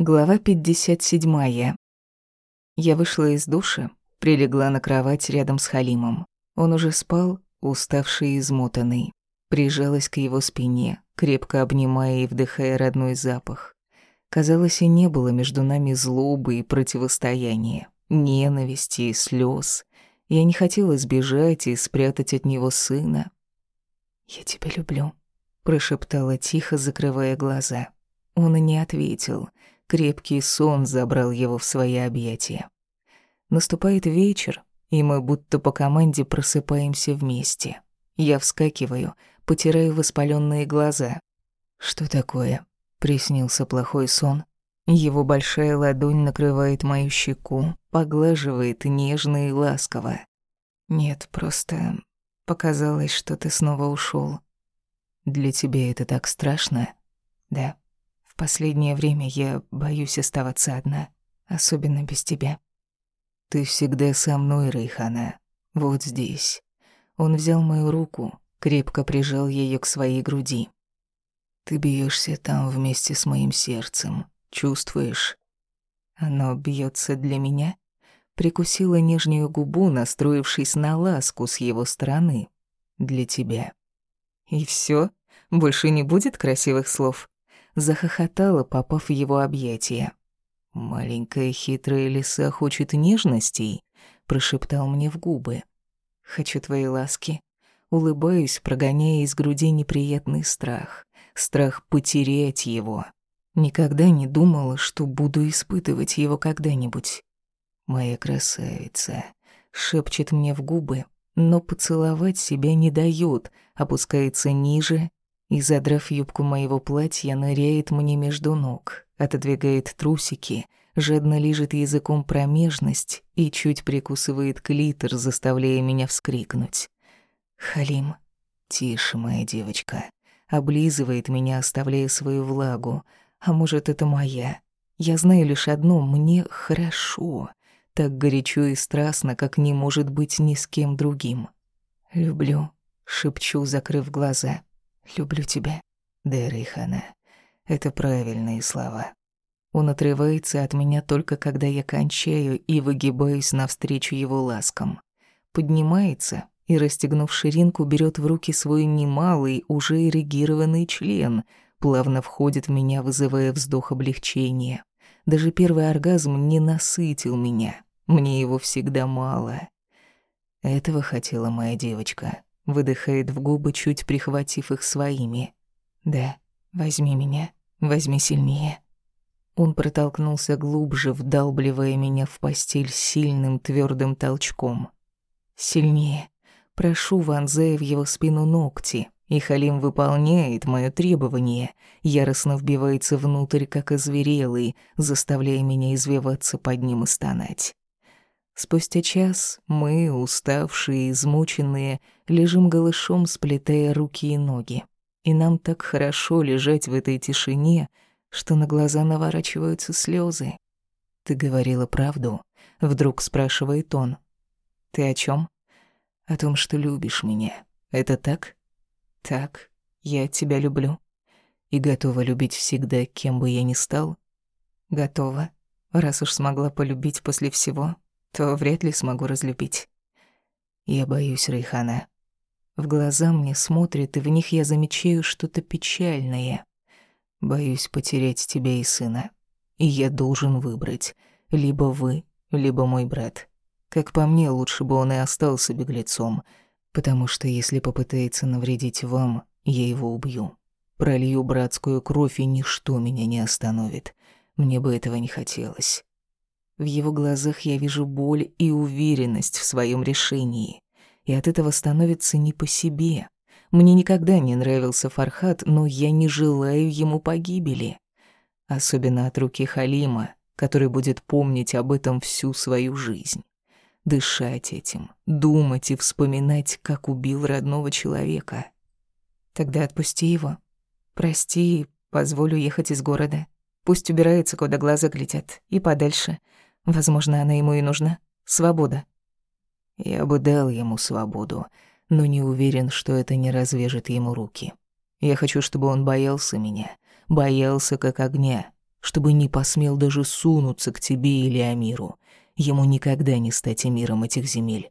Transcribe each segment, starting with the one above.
Глава 57. Я вышла из душа, прилегла на кровать рядом с Халимом. Он уже спал, уставший и измотанный. Прижалась к его спине, крепко обнимая и вдыхая родной запах. Казалось, и не было между нами злобы и противостояния, ненависти и слез. Я не хотела сбежать и спрятать от него сына. «Я тебя люблю», — прошептала тихо, закрывая глаза. Он и не ответил — Крепкий сон забрал его в свои объятия. Наступает вечер, и мы будто по команде просыпаемся вместе. Я вскакиваю, потираю воспаленные глаза. Что такое? Приснился плохой сон. Его большая ладонь накрывает мою щеку, поглаживает нежно и ласково. Нет, просто показалось, что ты снова ушел. Для тебя это так страшно? Да последнее время я боюсь оставаться одна, особенно без тебя. Ты всегда со мной, Рейхана, вот здесь. Он взял мою руку, крепко прижал ее к своей груди. Ты бьешься там вместе с моим сердцем, чувствуешь? Оно бьется для меня. Прикусила нижнюю губу, настроившись на ласку с его стороны. Для тебя. И все? Больше не будет красивых слов? Захохотала, попав в его объятия. «Маленькая хитрая лиса хочет нежностей», — прошептал мне в губы. «Хочу твои ласки». Улыбаюсь, прогоняя из груди неприятный страх. Страх потерять его. Никогда не думала, что буду испытывать его когда-нибудь. «Моя красавица», — шепчет мне в губы, но поцеловать себя не дает, опускается ниже, и, задрав юбку моего платья, ныряет мне между ног, отодвигает трусики, жадно лижет языком промежность и чуть прикусывает клитор, заставляя меня вскрикнуть. «Халим, тише, моя девочка», облизывает меня, оставляя свою влагу. А может, это моя? Я знаю лишь одно — мне хорошо. Так горячо и страстно, как не может быть ни с кем другим. «Люблю», — шепчу, закрыв глаза. «Люблю тебя, Дерихана». Это правильные слова. Он отрывается от меня только когда я кончаю и выгибаюсь навстречу его ласкам. Поднимается и, расстегнув ширинку, берет в руки свой немалый, уже эрегированный член, плавно входит в меня, вызывая вздох облегчения. Даже первый оргазм не насытил меня. Мне его всегда мало. Этого хотела моя девочка. Выдыхает в губы, чуть прихватив их своими. «Да, возьми меня, возьми сильнее». Он протолкнулся глубже, вдалбливая меня в постель сильным твердым толчком. «Сильнее. Прошу, вонзая в его спину ногти». И Халим выполняет мое требование, яростно вбивается внутрь, как озверелый, заставляя меня извиваться под ним и стонать. Спустя час мы, уставшие и измученные, лежим голышом, сплетая руки и ноги. И нам так хорошо лежать в этой тишине, что на глаза наворачиваются слезы. «Ты говорила правду?» — вдруг спрашивает он. «Ты о чем? «О том, что любишь меня. Это так?» «Так. Я тебя люблю. И готова любить всегда, кем бы я ни стал?» «Готова. Раз уж смогла полюбить после всего, то вряд ли смогу разлюбить. Я боюсь Рейхана. В глаза мне смотрит, и в них я замечаю что-то печальное. Боюсь потерять тебя и сына. И я должен выбрать. Либо вы, либо мой брат. Как по мне, лучше бы он и остался беглецом, потому что если попытается навредить вам, я его убью. Пролью братскую кровь, и ничто меня не остановит. Мне бы этого не хотелось. В его глазах я вижу боль и уверенность в своем решении. И от этого становится не по себе. Мне никогда не нравился Фархат, но я не желаю ему погибели. Особенно от руки Халима, который будет помнить об этом всю свою жизнь. Дышать этим, думать и вспоминать, как убил родного человека. Тогда отпусти его. Прости, позволю ехать из города. Пусть убирается, куда глаза глядят, и подальше — Возможно, она ему и нужна. Свобода. Я бы дал ему свободу, но не уверен, что это не развяжет ему руки. Я хочу, чтобы он боялся меня, боялся как огня, чтобы не посмел даже сунуться к тебе или Амиру. Ему никогда не стать эмиром этих земель.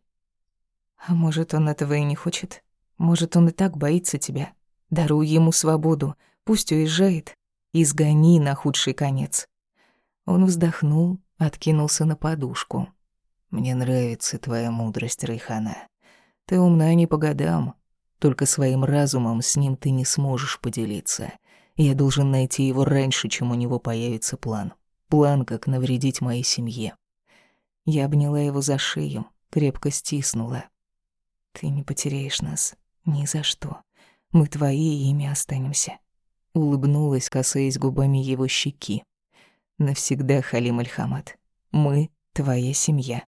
А может, он этого и не хочет? Может, он и так боится тебя? Даруй ему свободу, пусть уезжает. Изгони на худший конец. Он вздохнул, откинулся на подушку. Мне нравится твоя мудрость, Райхана. Ты умна не по годам. Только своим разумом с ним ты не сможешь поделиться. Я должен найти его раньше, чем у него появится план. План, как навредить моей семье. Я обняла его за шею, крепко стиснула. Ты не потеряешь нас. Ни за что. Мы твои, и ими останемся. Улыбнулась, касаясь губами его щеки. Навсегда, Халим Альхамад. Мы — твоя семья.